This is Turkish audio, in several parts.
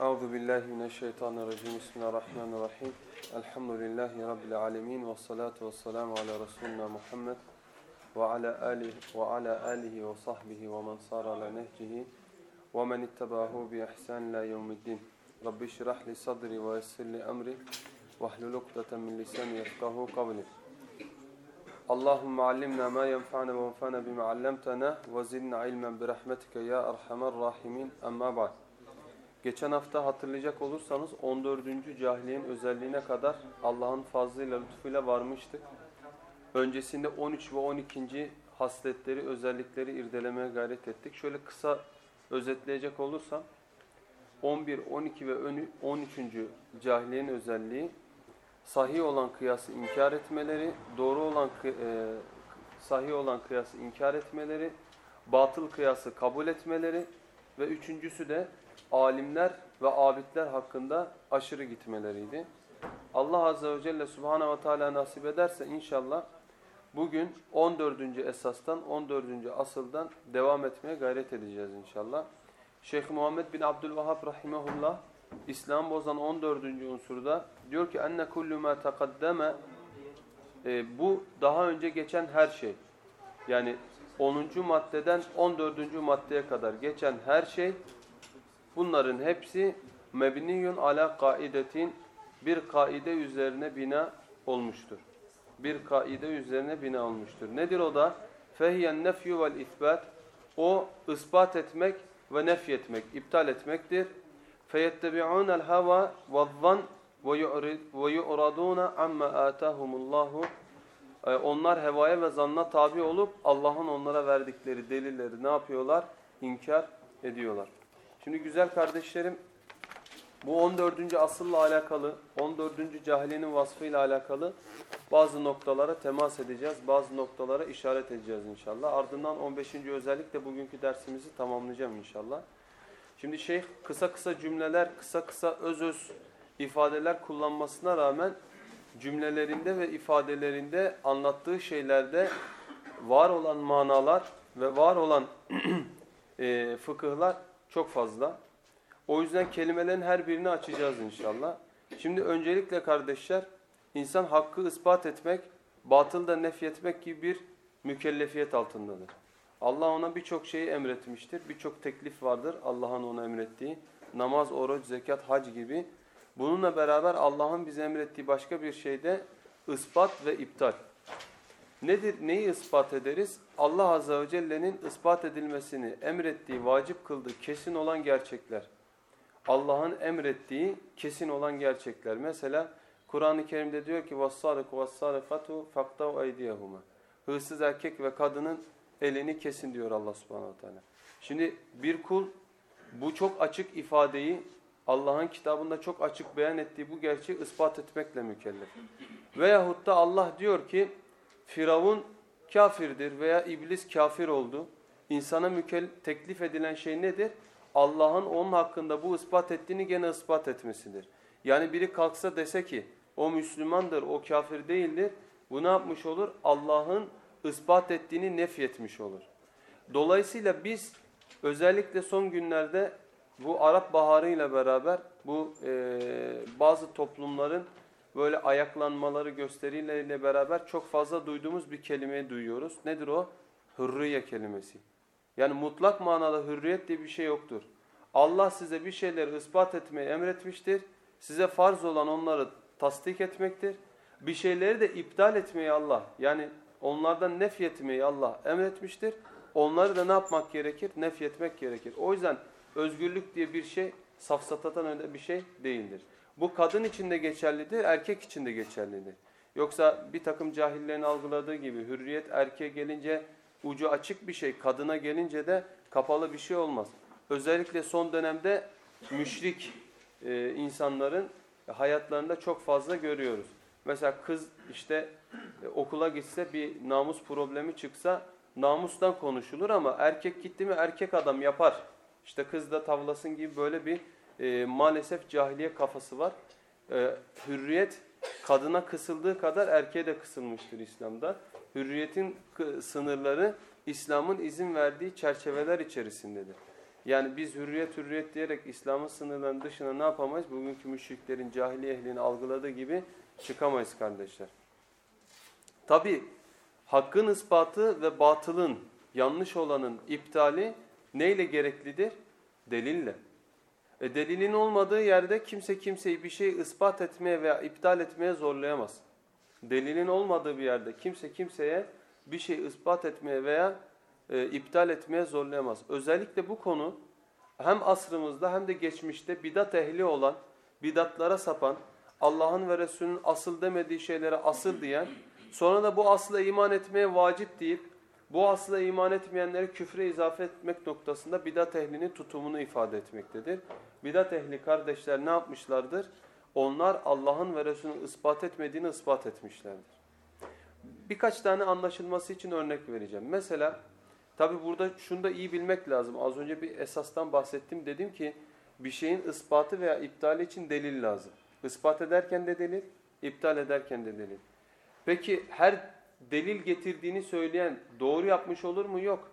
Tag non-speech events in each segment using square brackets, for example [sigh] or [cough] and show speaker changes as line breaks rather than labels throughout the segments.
Euzu billahi mineşşeytanirracim. Bismillahirrahmanirrahim. Elhamdülillahi rabbil alamin ve salatu vesselamü ala resulina Muhammed ve ala alihi ve ala alihi ve sahbihi ve men sara ala nehcihi ve men ittabahu bi ihsan ila yevmiddin. Rabbi şrah li sadri ve yessir li emri ve hlul ukdeten min lisani yefkahu kavli. Allahümme allimna ma yenfa'na ve enfa'na bima allamtana ve zidna ilmen bi rahmetike ya erhamer rahimin. Amma ba'd. Geçen hafta hatırlayacak olursanız 14. cahiliyenin özelliğine kadar Allah'ın fazlıyla lütfuyla varmıştık. Öncesinde 13 ve 12. hasletleri, özellikleri irdelemeye gayret ettik. Şöyle kısa özetleyecek olursam 11, 12 ve 13. cahiliyenin özelliği sahih olan kıyası inkar etmeleri, doğru olan e, sahih olan kıyası inkar etmeleri, batıl kıyası kabul etmeleri ve üçüncüsü de alimler ve abidler hakkında aşırı gitmeleriydi. Allah Azze ve Celle Subhanahu ve Teala nasip ederse inşallah bugün 14. esastan 14. asıldan devam etmeye gayret edeceğiz inşallah. Şeyh Muhammed bin Abdülvahhab rahimehullah İslam bozan 14. unsurda diyor ki enne kullu ma taqaddama e, bu daha önce geçen her şey. Yani 10. maddeden 14. maddeye kadar geçen her şey Bunların hepsi mebniyun ala kaidetin bir kaide üzerine bina olmuştur. Bir kaide üzerine bina olmuştur. Nedir o da? Fehiyen nefyu vel isbat. O ispat etmek ve nefy etmek, iptal etmektir. Hava ve zan ve yu'raduna amma atahumullahu. Onlar hevaya ve zanna tabi olup Allah'ın onlara verdikleri delilleri ne yapıyorlar? İnkar ediyorlar. Şimdi güzel kardeşlerim bu 14. asılla alakalı, 14. cahiliyenin vasfıyla alakalı bazı noktalara temas edeceğiz. Bazı noktalara işaret edeceğiz inşallah. Ardından 15. özellikle bugünkü dersimizi tamamlayacağım inşallah. Şimdi şeyh kısa kısa cümleler, kısa kısa öz öz ifadeler kullanmasına rağmen cümlelerinde ve ifadelerinde anlattığı şeylerde var olan manalar ve var olan [clears throat] e, fıkıhlar çok fazla. O yüzden kelimelerin her birini açacağız inşallah. Şimdi öncelikle kardeşler, insan hakkı ispat etmek, batıl da nefyetmek gibi bir mükellefiyet altındadır. Allah ona birçok şeyi emretmiştir. Birçok teklif vardır Allah'ın ona emrettiği. Namaz, oruç, zekat, hac gibi. Bununla beraber Allah'ın bize emrettiği başka bir şeyde ispat ve iptal. Nedir? Neyi ispat ederiz? Allah Azze ve Celle'nin ispat edilmesini emrettiği, vacip kıldığı kesin olan gerçekler. Allah'ın emrettiği kesin olan gerçekler. Mesela Kur'an-ı Kerim'de diyor ki وَالصَّارِقُ وَالصَّارِقَةُ فَقْتَوْ اَيْدِيَهُمَا Hırsız erkek ve kadının elini kesin diyor Allah subhanahu teala. Şimdi bir kul bu çok açık ifadeyi Allah'ın kitabında çok açık beyan ettiği bu gerçeği ispat etmekle mükellef. Veyahut da Allah diyor ki Firavun kafirdir veya iblis kafir oldu. İnsana mükel teklif edilen şey nedir? Allah'ın onun hakkında bu ispat ettiğini gene ispat etmesidir. Yani biri kalksa dese ki o Müslümandır, o kafir değildir. Bu ne yapmış olur? Allah'ın ispat ettiğini nefyetmiş olur. Dolayısıyla biz özellikle son günlerde bu Arap Baharı ile beraber bu e, bazı toplumların böyle ayaklanmaları gösterileriyle beraber çok fazla duyduğumuz bir kelimeyi duyuyoruz. Nedir o? Hürriye kelimesi. Yani mutlak manada hürriyet diye bir şey yoktur. Allah size bir şeyleri ispat etmeyi emretmiştir. Size farz olan onları tasdik etmektir. Bir şeyleri de iptal etmeyi Allah yani onlardan nefyetmeyi Allah emretmiştir. Onları da ne yapmak gerekir? Nefyetmek gerekir. O yüzden özgürlük diye bir şey safsatadan öyle bir şey değildir. Bu kadın için de geçerlidir, erkek için de geçerlidir. Yoksa bir takım cahillerin algıladığı gibi hürriyet erkeğe gelince ucu açık bir şey, kadına gelince de kapalı bir şey olmaz. Özellikle son dönemde müşrik e, insanların hayatlarında çok fazla görüyoruz. Mesela kız işte e, okula gitse bir namus problemi çıksa namustan konuşulur ama erkek gitti mi erkek adam yapar. İşte kız da tavlasın gibi böyle bir e, maalesef cahiliye kafası var. E, hürriyet kadına kısıldığı kadar erkeğe de kısılmıştır İslam'da. Hürriyetin sınırları İslam'ın izin verdiği çerçeveler içerisindedir. Yani biz hürriyet hürriyet diyerek İslam'ın sınırlarının dışına ne yapamayız? Bugünkü müşriklerin, cahiliye ehlini algıladığı gibi çıkamayız kardeşler. Tabi hakkın ispatı ve batılın, yanlış olanın iptali neyle gereklidir? Delille. E delilin olmadığı yerde kimse kimseyi bir şey ispat etmeye veya iptal etmeye zorlayamaz. Delilin olmadığı bir yerde kimse kimseye bir şey ispat etmeye veya e, iptal etmeye zorlayamaz. Özellikle bu konu hem asrımızda hem de geçmişte bidat ehli olan, bidatlara sapan, Allah'ın ve Resulünün asıl demediği şeylere asıl diyen, sonra da bu asla iman etmeye vacip deyip, bu asla iman etmeyenleri küfre izafe etmek noktasında bidat ehlinin tutumunu ifade etmektedir. Bidat ehli kardeşler ne yapmışlardır? Onlar Allah'ın ve Resulünün ispat etmediğini ispat etmişlerdir. Birkaç tane anlaşılması için örnek vereceğim. Mesela tabi burada şunu da iyi bilmek lazım. Az önce bir esastan bahsettim. Dedim ki bir şeyin ispatı veya iptali için delil lazım. Ispat ederken de delil, iptal ederken de delil. Peki her delil getirdiğini söyleyen doğru yapmış olur mu? Yok.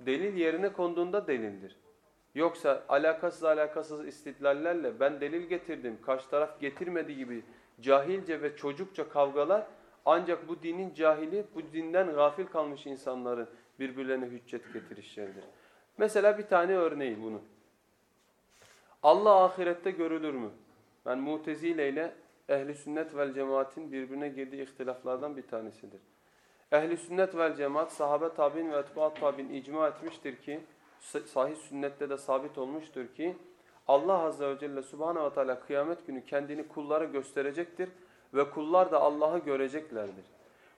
Delil yerine konduğunda delildir. Yoksa alakasız alakasız istidlallerle ben delil getirdim, karşı taraf getirmedi gibi cahilce ve çocukça kavgalar ancak bu dinin cahili, bu dinden gafil kalmış insanların birbirlerine hüccet getirişleridir. Mesela bir tane örneği bunun. Allah ahirette görülür mü? Ben Mutezile ile ehli sünnet vel cemaatin birbirine girdiği ihtilaflardan bir tanesidir. Ehli sünnet vel cemaat sahabe tabi'in ve etbaat tabi'in icma etmiştir ki sahih sünnette de sabit olmuştur ki Allah azze ve celle subhanahu ve teala kıyamet günü kendini kullara gösterecektir ve kullar da Allah'ı göreceklerdir.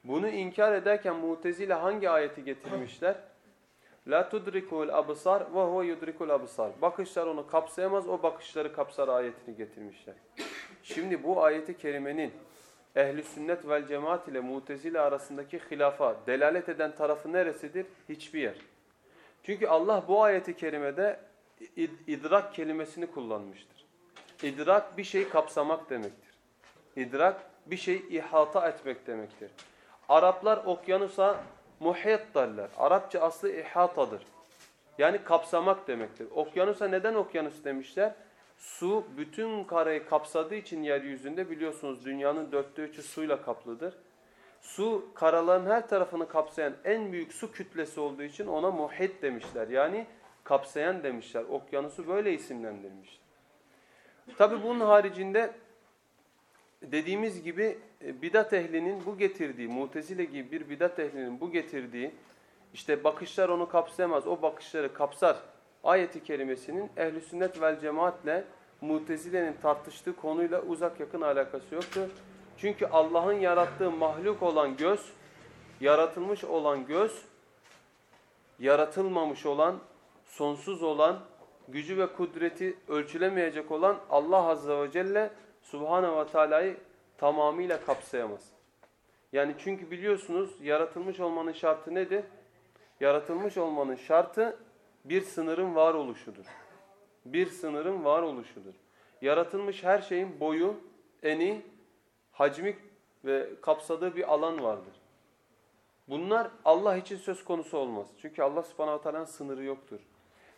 Bunu inkar ederken Mutezile hangi ayeti getirmişler? La tudrikul absar ve huve yudrikul absar. Bakışlar onu kapsayamaz, o bakışları kapsar ayetini getirmişler. Şimdi bu ayeti kerimenin ehli sünnet vel cemaat ile mutezile arasındaki hilafa delalet eden tarafı neresidir? Hiçbir yer. Çünkü Allah bu ayeti kerimede idrak kelimesini kullanmıştır. İdrak bir şeyi kapsamak demektir. İdrak bir şeyi ihata etmek demektir. Araplar okyanusa muhit derler. Arapça aslı ihatadır. Yani kapsamak demektir. Okyanusa neden okyanus demişler? Su bütün karayı kapsadığı için yeryüzünde biliyorsunuz dünyanın dörtte üçü suyla kaplıdır. Su karaların her tarafını kapsayan en büyük su kütlesi olduğu için ona muhit demişler. Yani kapsayan demişler. Okyanusu böyle isimlendirmişler. Tabi bunun haricinde dediğimiz gibi e, bidat ehlinin bu getirdiği, mutezile gibi bir bidat ehlinin bu getirdiği, işte bakışlar onu kapsayamaz, o bakışları kapsar ayeti kerimesinin ehli sünnet vel cemaatle mutezilenin tartıştığı konuyla uzak yakın alakası yoktur. Çünkü Allah'ın yarattığı mahluk olan göz, yaratılmış olan göz, yaratılmamış olan, sonsuz olan, gücü ve kudreti ölçülemeyecek olan Allah Azze ve Celle Subhanahu ve Teala'yı tamamıyla kapsayamaz. Yani çünkü biliyorsunuz yaratılmış olmanın şartı nedir? Yaratılmış olmanın şartı bir sınırın var oluşudur. Bir sınırın var oluşudur. Yaratılmış her şeyin boyu, eni, hacmi ve kapsadığı bir alan vardır. Bunlar Allah için söz konusu olmaz. Çünkü Allah subhanahu teala'nın sınırı yoktur.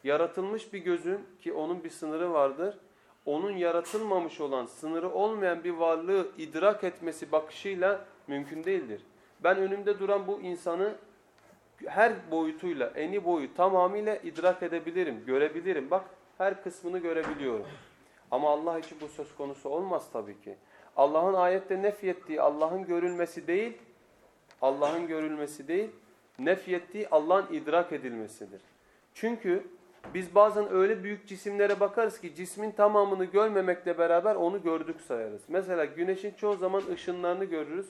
Yaratılmış bir gözün ki onun bir sınırı vardır. Onun yaratılmamış olan, sınırı olmayan bir varlığı idrak etmesi bakışıyla mümkün değildir. Ben önümde duran bu insanı her boyutuyla, eni boyu tamamıyla idrak edebilirim, görebilirim. Bak her kısmını görebiliyorum. Ama Allah için bu söz konusu olmaz tabii ki. Allah'ın ayette nefyettiği Allah'ın görülmesi değil, Allah'ın görülmesi değil, nefyettiği Allah'ın idrak edilmesidir. Çünkü biz bazen öyle büyük cisimlere bakarız ki cismin tamamını görmemekle beraber onu gördük sayarız. Mesela güneşin çoğu zaman ışınlarını görürüz.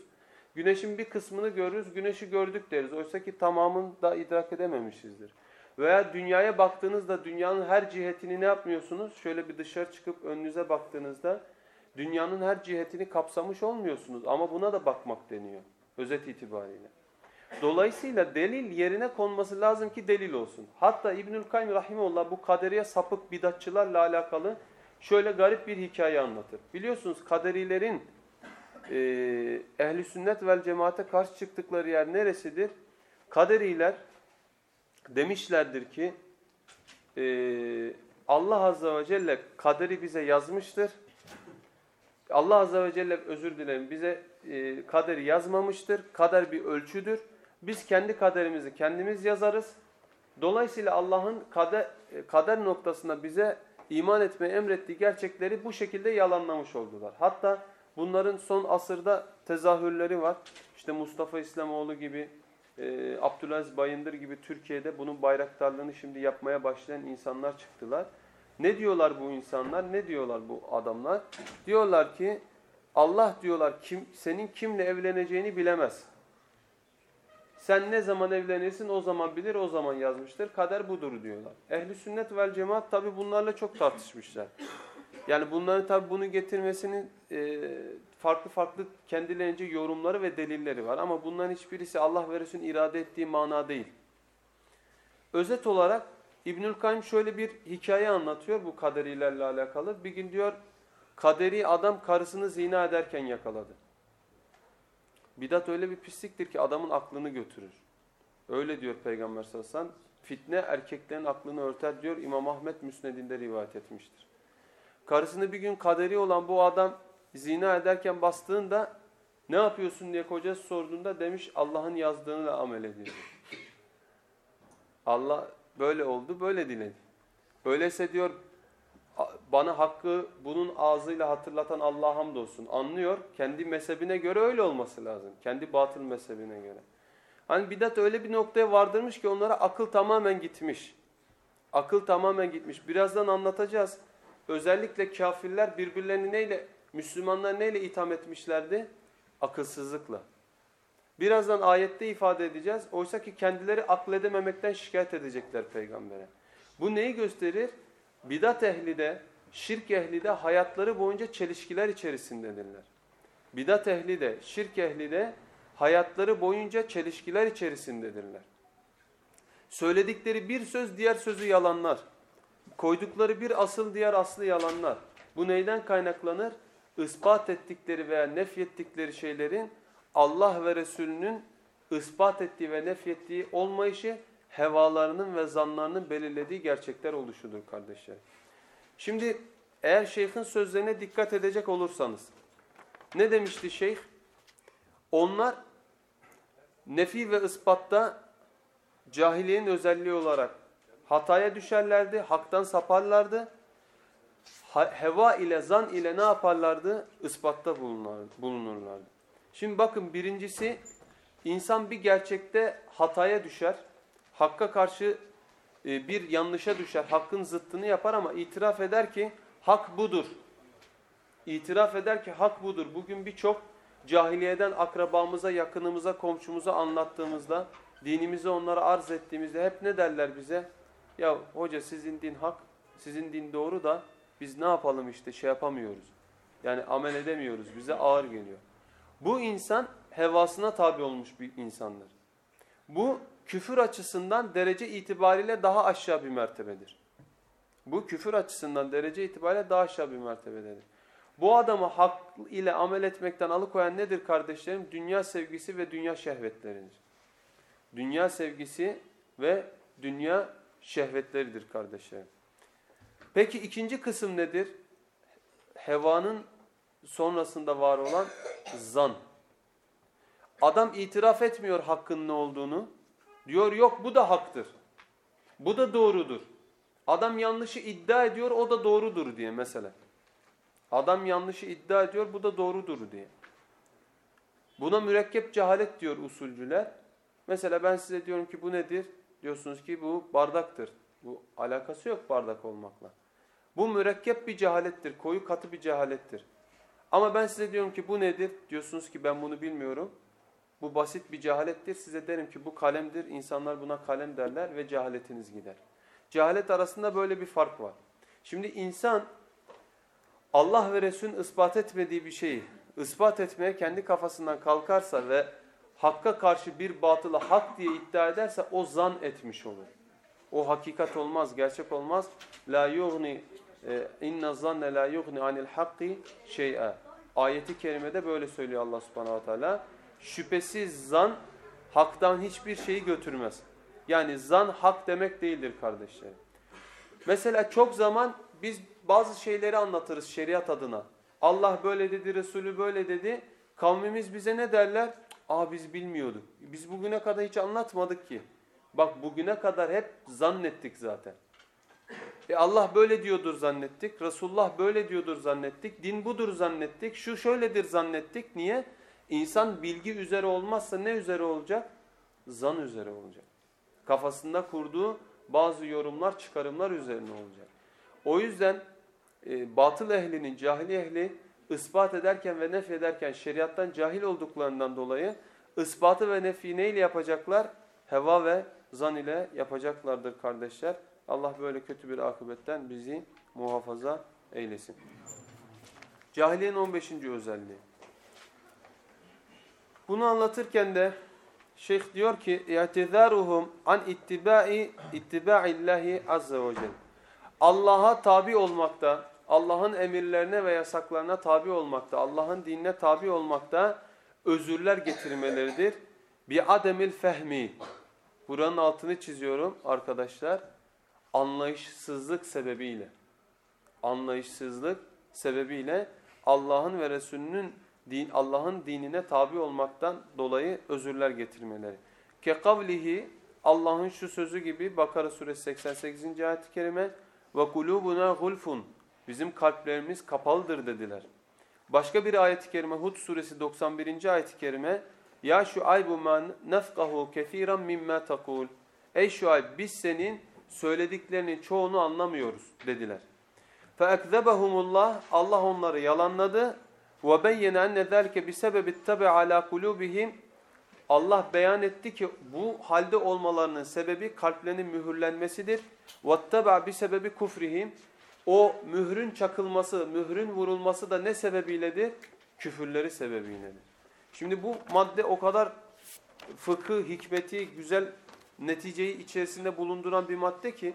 Güneşin bir kısmını görürüz, güneşi gördük deriz. Oysa ki tamamını da idrak edememişizdir. Veya dünyaya baktığınızda dünyanın her cihetini ne yapmıyorsunuz? Şöyle bir dışarı çıkıp önünüze baktığınızda Dünyanın her cihetini kapsamış olmuyorsunuz ama buna da bakmak deniyor özet itibariyle. Dolayısıyla delil yerine konması lazım ki delil olsun. Hatta İbnül Kayyum Rahimullah bu kaderiye sapık bidatçılarla alakalı şöyle garip bir hikaye anlatır. Biliyorsunuz kaderilerin e, ehli sünnet vel cemaate karşı çıktıkları yer neresidir? Kaderiler demişlerdir ki e, Allah Azze ve Celle kaderi bize yazmıştır. Allah Azze ve Celle özür dilerim bize e, kaderi yazmamıştır. Kader bir ölçüdür. Biz kendi kaderimizi kendimiz yazarız. Dolayısıyla Allah'ın kader, e, kader noktasında bize iman etmeyi emrettiği gerçekleri bu şekilde yalanlamış oldular. Hatta bunların son asırda tezahürleri var. İşte Mustafa İslamoğlu gibi, e, Abdülaziz Bayındır gibi Türkiye'de bunun bayraktarlığını şimdi yapmaya başlayan insanlar çıktılar. Ne diyorlar bu insanlar? Ne diyorlar bu adamlar? Diyorlar ki Allah diyorlar kim senin kimle evleneceğini bilemez. Sen ne zaman evlenirsin o zaman bilir o zaman yazmıştır. Kader budur diyorlar. Ehli sünnet vel cemaat tabi bunlarla çok tartışmışlar. Yani bunların tabi bunu getirmesinin e, farklı farklı kendilerince yorumları ve delilleri var. Ama bunların hiçbirisi Allah ve Resul'ün irade ettiği mana değil. Özet olarak İbnül Kayyum şöyle bir hikaye anlatıyor bu kaderilerle alakalı. Bir gün diyor kaderi adam karısını zina ederken yakaladı. Bidat öyle bir pisliktir ki adamın aklını götürür. Öyle diyor Peygamber sallallahu aleyhi ve sellem. Fitne erkeklerin aklını örter diyor İmam Ahmet Müsned'inde rivayet etmiştir. Karısını bir gün kaderi olan bu adam zina ederken bastığında ne yapıyorsun diye kocası sorduğunda demiş Allah'ın yazdığını da amel ediyor. Allah böyle oldu böyle diledi. Öyleyse diyor bana hakkı bunun ağzıyla hatırlatan Allah'a hamdolsun. Anlıyor. Kendi mezhebine göre öyle olması lazım. Kendi batıl mezhebine göre. Hani bidat öyle bir noktaya vardırmış ki onlara akıl tamamen gitmiş. Akıl tamamen gitmiş. Birazdan anlatacağız. Özellikle kafirler birbirlerini neyle, Müslümanlar neyle itham etmişlerdi? Akılsızlıkla. Birazdan ayette ifade edeceğiz. Oysa ki kendileri akledememekten şikayet edecekler peygambere. Bu neyi gösterir? Bidat ehli de, şirk ehli de hayatları boyunca çelişkiler içerisindedirler. Bidat ehli de, şirk ehli de hayatları boyunca çelişkiler içerisindedirler. Söyledikleri bir söz diğer sözü yalanlar. Koydukları bir asıl diğer aslı yalanlar. Bu neyden kaynaklanır? Ispat ettikleri veya nefyettikleri şeylerin Allah ve Resulünün ispat ettiği ve nefyettiği olmayışı hevalarının ve zanlarının belirlediği gerçekler oluşudur kardeşler. Şimdi eğer şeyhin sözlerine dikkat edecek olursanız ne demişti şeyh? Onlar nefi ve ispatta cahiliyenin özelliği olarak hataya düşerlerdi, haktan saparlardı. Heva ile zan ile ne yaparlardı? Ispatta bulunurlardı. Şimdi bakın birincisi insan bir gerçekte hataya düşer. Hakka karşı e, bir yanlışa düşer. Hakkın zıttını yapar ama itiraf eder ki hak budur. İtiraf eder ki hak budur. Bugün birçok cahiliyeden akrabamıza, yakınımıza, komşumuza anlattığımızda, dinimizi onlara arz ettiğimizde hep ne derler bize? Ya hoca sizin din hak, sizin din doğru da biz ne yapalım işte şey yapamıyoruz. Yani amel edemiyoruz. Bize ağır geliyor. Bu insan hevasına tabi olmuş bir insandır. Bu küfür açısından derece itibariyle daha aşağı bir mertebedir. Bu küfür açısından derece itibariyle daha aşağı bir mertebedir. Bu adamı hak ile amel etmekten alıkoyan nedir kardeşlerim? Dünya sevgisi ve dünya şehvetleridir. Dünya sevgisi ve dünya şehvetleridir kardeşlerim. Peki ikinci kısım nedir? Hevanın sonrasında var olan zan. Adam itiraf etmiyor hakkın ne olduğunu. Diyor yok bu da haktır. Bu da doğrudur. Adam yanlışı iddia ediyor o da doğrudur diye mesela. Adam yanlışı iddia ediyor bu da doğrudur diye. Buna mürekkep cehalet diyor usulcüler. Mesela ben size diyorum ki bu nedir? Diyorsunuz ki bu bardaktır. Bu alakası yok bardak olmakla. Bu mürekkep bir cehalettir. Koyu katı bir cehalettir. Ama ben size diyorum ki bu nedir? Diyorsunuz ki ben bunu bilmiyorum. Bu basit bir cehalettir. Size derim ki bu kalemdir. İnsanlar buna kalem derler ve cehaletiniz gider. Cehalet arasında böyle bir fark var. Şimdi insan Allah ve Resul'ün ispat etmediği bir şeyi ispat etmeye kendi kafasından kalkarsa ve hakka karşı bir batılı hak diye iddia ederse o zan etmiş olur. O hakikat olmaz, gerçek olmaz. La yughni e, inna zanne la yughni anil hakki şey'a. Ayeti kerimede böyle söylüyor Allah Subhanahu Teala. Şüphesiz zan haktan hiçbir şeyi götürmez. Yani zan hak demek değildir kardeşlerim. Mesela çok zaman biz bazı şeyleri anlatırız şeriat adına. Allah böyle dedi, Resulü böyle dedi. Kavmimiz bize ne derler? Aa biz bilmiyorduk. Biz bugüne kadar hiç anlatmadık ki. Bak bugüne kadar hep zannettik zaten. E Allah böyle diyordur zannettik. Resulullah böyle diyordur zannettik. Din budur zannettik. Şu şöyledir zannettik. Niye? İnsan bilgi üzere olmazsa ne üzere olacak? Zan üzere olacak. Kafasında kurduğu bazı yorumlar, çıkarımlar üzerine olacak. O yüzden e, batıl ehlinin, cahili ehli ispat ederken ve nef ederken şeriattan cahil olduklarından dolayı ispatı ve nefi neyle yapacaklar? Heva ve zan ile yapacaklardır kardeşler. Allah böyle kötü bir akıbetten bizi muhafaza eylesin. Cahiliyenin 15. özelliği. Bunu anlatırken de şeyh diyor ki اِعْتِذَارُهُمْ an ittibai ittiba'illahi azze ve celle. Allah'a tabi olmakta, Allah'ın emirlerine ve yasaklarına tabi olmakta, Allah'ın dinine tabi olmakta özürler getirmeleridir. Bi ademil fehmi. Buranın altını çiziyorum arkadaşlar. Anlayışsızlık sebebiyle. Anlayışsızlık sebebiyle Allah'ın ve Resulünün din Allah'ın dinine tabi olmaktan dolayı özürler getirmeleri. Ke kavlihi Allah'ın şu sözü gibi Bakara suresi 88. ayet-i kerime ve kulubuna gulfun bizim kalplerimiz kapalıdır dediler. Başka bir ayet-i kerime Hud suresi 91. ayet-i kerime ya şuaybu ma nefkahu kesiran mimma takul Ey Şuayb biz senin söylediklerinin çoğunu anlamıyoruz dediler. فَاَكْذَبَهُمُ Allah onları yalanladı. وَبَيَّنَ اَنَّ ذَلْكَ بِسَبَبِ التَّبَعَ عَلَى قُلُوبِهِمْ Allah beyan etti ki bu halde olmalarının sebebi kalplerinin mühürlenmesidir. وَاتَّبَعَ بِسَبَبِ كُفْرِهِمْ o mührün çakılması, mührün vurulması da ne sebebiyledir? Küfürleri sebebiyledir. Şimdi bu madde o kadar fıkıh, hikmeti, güzel neticeyi içerisinde bulunduran bir madde ki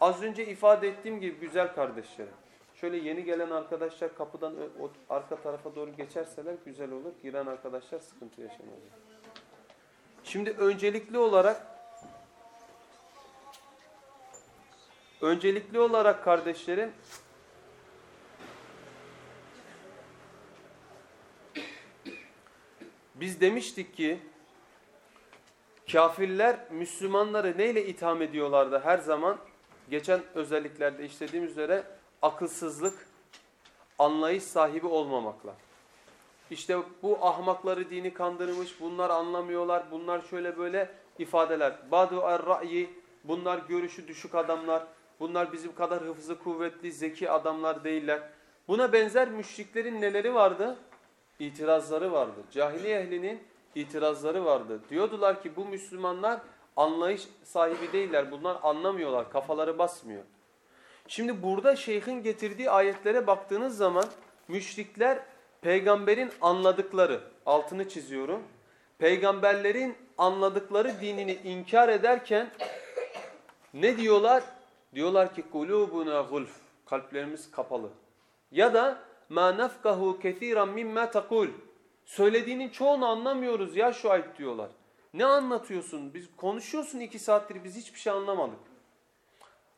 az önce ifade ettiğim gibi güzel kardeşlerim. Şöyle yeni gelen arkadaşlar kapıdan o arka tarafa doğru geçerseler güzel olur. Giren arkadaşlar sıkıntı yaşamaz. Şimdi öncelikli olarak öncelikli olarak kardeşlerim biz demiştik ki kafirler Müslümanları neyle itham ediyorlardı her zaman? Geçen özelliklerde işlediğimiz üzere akılsızlık, anlayış sahibi olmamakla. İşte bu ahmakları dini kandırmış, bunlar anlamıyorlar, bunlar şöyle böyle ifadeler. Badu er-ra'yi, bunlar görüşü düşük adamlar, bunlar bizim kadar hıfzı kuvvetli, zeki adamlar değiller. Buna benzer müşriklerin neleri vardı? İtirazları vardı. Cahiliye ehlinin itirazları vardı. Diyordular ki bu Müslümanlar anlayış sahibi değiller, bunlar anlamıyorlar, kafaları basmıyor. Şimdi burada şeyhin getirdiği ayetlere baktığınız zaman müşrikler peygamberin anladıkları, altını çiziyorum, peygamberlerin anladıkları dinini inkar ederken ne diyorlar? Diyorlar ki kulubuna gulf, kalplerimiz kapalı. Ya da ma nafkahu kesiran mimma takul. Söylediğinin çoğunu anlamıyoruz ya şu ayet diyorlar. Ne anlatıyorsun? Biz konuşuyorsun iki saattir biz hiçbir şey anlamadık.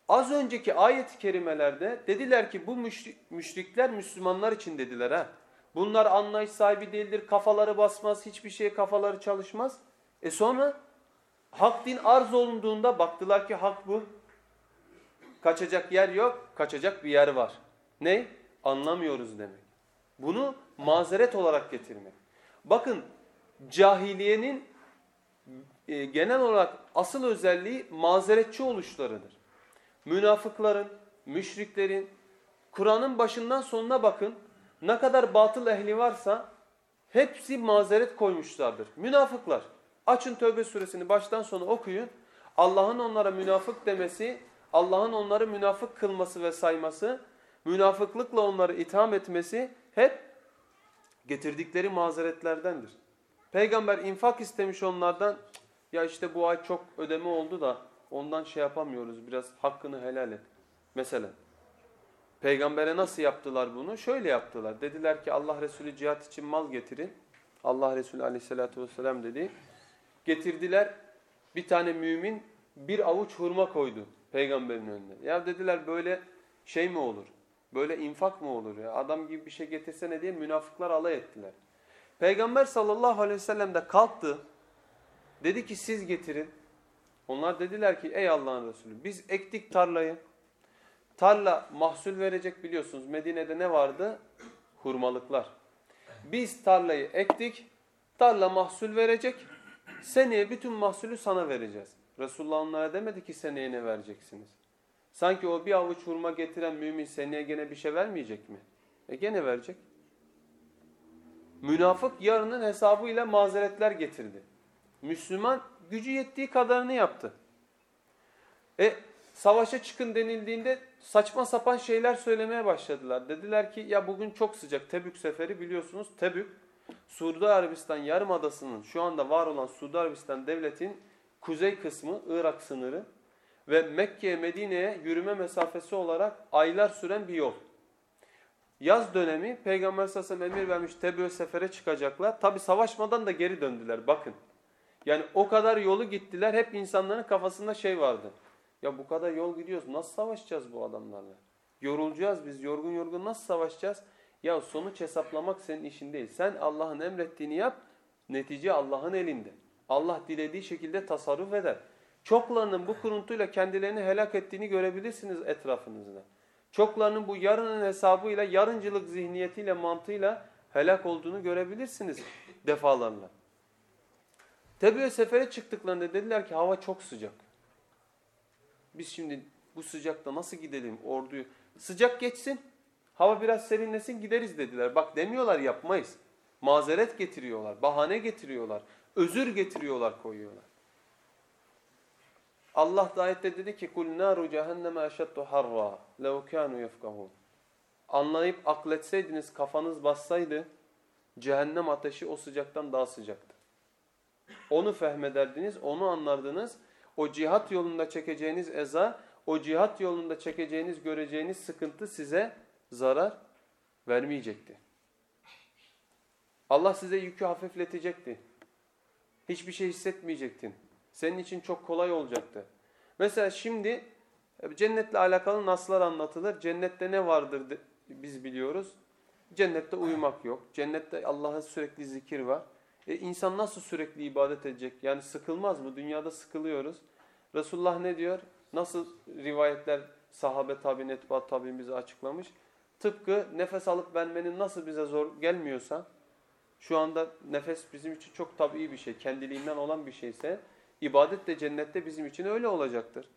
Az önceki ayet-i kerimelerde dediler ki bu müşrikler Müslümanlar için dediler ha. Bunlar anlayış sahibi değildir, kafaları basmaz, hiçbir şeye kafaları çalışmaz. E sonra hak din arz olunduğunda baktılar ki hak bu. Kaçacak yer yok, kaçacak bir yer var. Ne? Anlamıyoruz demek. Bunu mazeret olarak getirmek. Bakın cahiliyenin e, genel olarak asıl özelliği mazeretçi oluşlarıdır münafıkların, müşriklerin, Kur'an'ın başından sonuna bakın. Ne kadar batıl ehli varsa hepsi mazeret koymuşlardır. Münafıklar. Açın Tövbe suresini baştan sona okuyun. Allah'ın onlara münafık demesi, Allah'ın onları münafık kılması ve sayması münafıklıkla onları itham etmesi hep getirdikleri mazeretlerdendir. Peygamber infak istemiş onlardan. Ya işte bu ay çok ödeme oldu da ondan şey yapamıyoruz biraz hakkını helal et. Mesela peygambere nasıl yaptılar bunu? Şöyle yaptılar. Dediler ki Allah Resulü cihat için mal getirin. Allah Resulü aleyhissalatü vesselam dedi. Getirdiler bir tane mümin bir avuç hurma koydu peygamberin önüne. Ya dediler böyle şey mi olur? Böyle infak mı olur ya? Adam gibi bir şey getirsene diye münafıklar alay ettiler. Peygamber sallallahu aleyhi ve sellem de kalktı. Dedi ki siz getirin. Onlar dediler ki ey Allah'ın Resulü biz ektik tarlayı. Tarla mahsul verecek biliyorsunuz. Medine'de ne vardı? Hurmalıklar. Biz tarlayı ektik. Tarla mahsul verecek. Seneye bütün mahsulü sana vereceğiz. Resulullah onlara demedi ki seneye ne vereceksiniz. Sanki o bir avuç hurma getiren mümin seneye gene bir şey vermeyecek mi? E gene verecek. Münafık yarının hesabıyla mazeretler getirdi. Müslüman gücü yettiği kadarını yaptı. E savaşa çıkın denildiğinde saçma sapan şeyler söylemeye başladılar. Dediler ki ya bugün çok sıcak Tebük seferi biliyorsunuz Tebük Suudi Arabistan yarımadasının şu anda var olan Suudi Arabistan devletin kuzey kısmı Irak sınırı ve Mekke'ye Medine'ye yürüme mesafesi olarak aylar süren bir yol. Yaz dönemi Peygamber sallallahu emir vermiş Tebük'e sefere çıkacaklar. Tabi savaşmadan da geri döndüler bakın. Yani o kadar yolu gittiler hep insanların kafasında şey vardı. Ya bu kadar yol gidiyoruz nasıl savaşacağız bu adamlarla? Yorulacağız biz yorgun yorgun nasıl savaşacağız? Ya sonuç hesaplamak senin işin değil. Sen Allah'ın emrettiğini yap netice Allah'ın elinde. Allah dilediği şekilde tasarruf eder. Çoklarının bu kuruntuyla kendilerini helak ettiğini görebilirsiniz etrafınızda. Çoklarının bu yarının hesabıyla, yarıncılık zihniyetiyle, mantığıyla helak olduğunu görebilirsiniz defalarla. Tebü'ye sefere çıktıklarında dediler ki hava çok sıcak. Biz şimdi bu sıcakta nasıl gidelim orduyu? Sıcak geçsin, hava biraz serinlesin gideriz dediler. Bak demiyorlar yapmayız. Mazeret getiriyorlar, bahane getiriyorlar, özür getiriyorlar koyuyorlar. Allah da ayette dedi ki kul naru cehenneme eşeddu harra lev kanu yefkahun. Anlayıp akletseydiniz kafanız bassaydı cehennem ateşi o sıcaktan daha sıcaktı. Onu fehmederdiniz, onu anlardınız. O cihat yolunda çekeceğiniz eza, o cihat yolunda çekeceğiniz, göreceğiniz sıkıntı size zarar vermeyecekti. Allah size yükü hafifletecekti. Hiçbir şey hissetmeyecektin. Senin için çok kolay olacaktı. Mesela şimdi e, cennetle alakalı naslar anlatılır. Cennette ne vardır biz biliyoruz. Cennette uyumak yok. Cennette Allah'a sürekli zikir var. E insan nasıl sürekli ibadet edecek? Yani sıkılmaz mı? Dünyada sıkılıyoruz. Resulullah ne diyor? Nasıl rivayetler sahabe tabi, netbat tabi bize açıklamış. Tıpkı nefes alıp vermenin nasıl bize zor gelmiyorsa, şu anda nefes bizim için çok tabii bir şey, kendiliğinden olan bir şeyse, ibadet de cennette bizim için öyle olacaktır.